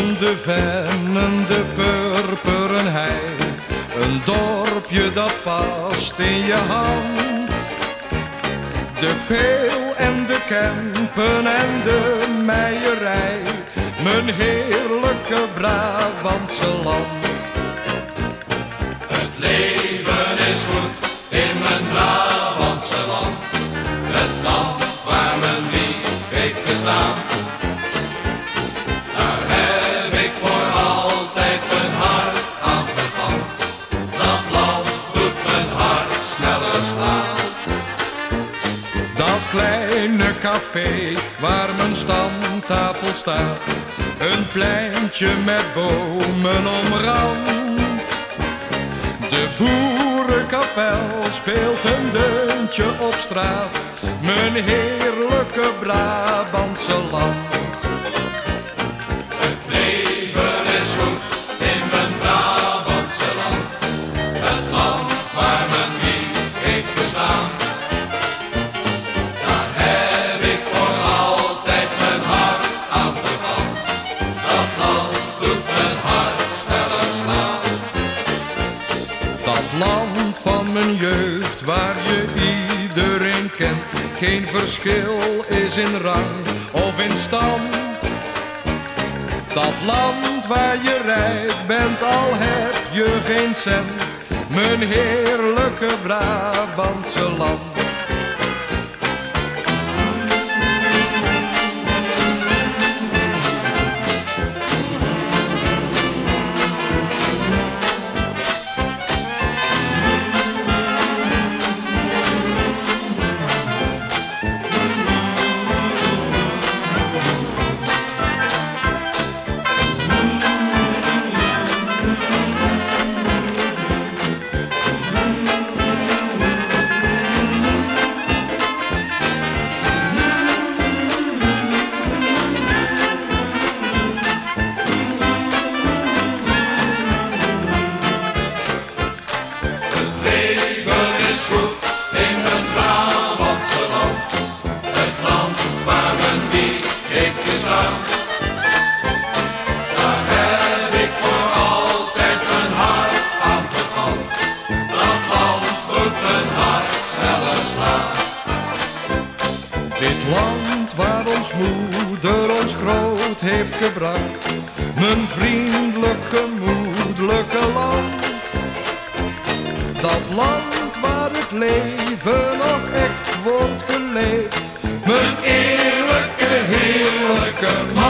de vennen, de purperen hei. Een dorpje dat past in je hand. De peel en de kempen en de meierij. Mijn heerlijke Brabantse land. Het leven waar mijn stamtafel staat. Een pleintje met bomen omrand. De boerenkapel speelt een deuntje op straat. Mijn heerlijke Brabantse land. Doet mijn hart sneller slaan. Dat land van mijn jeugd waar je iedereen kent. Geen verschil is in rang of in stand. Dat land waar je rijk bent al heb je geen cent. Mijn heerlijke Brabantse land. Dit land waar ons moeder ons groot heeft gebracht. Mijn vriendelijk gemoedelijke land. Dat land waar het leven nog echt wordt geleefd. Mijn eerlijke, heerlijke, machtige,